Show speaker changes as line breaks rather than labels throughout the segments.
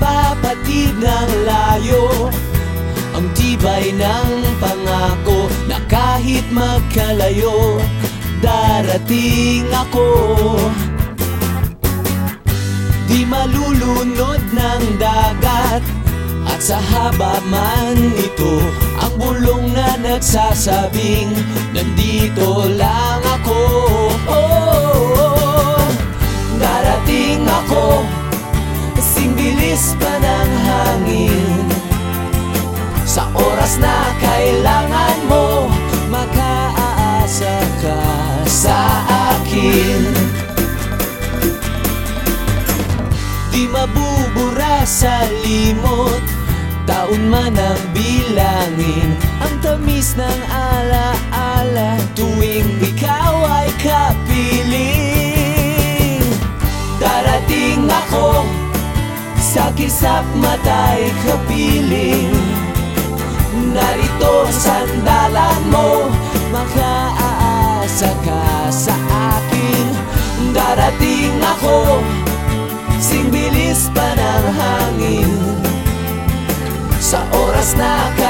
Kahit ng layo. Ang tibay ng pangako Na kahit magkalayo Darating ako. Di malulunod ng dagat At sa haba man ito Ang bulong na nagsasabing Nandito lang ako Bilis pa ng hangin. Sa oras na kailangan mo Makaasa ka sa akin. Di mabubura sa limot Taon man ang bilangin. Ang tamis ng alaala Tuwing ikaw ay kapiling Sa kisap matay kapiling Narito sandalan mo Makaaasa ka sa akin. Darating ako Sing bilis pa ng hangin. Sa oras na kailangan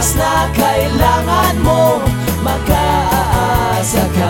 oras na kailangan mo Mag-aasa ka.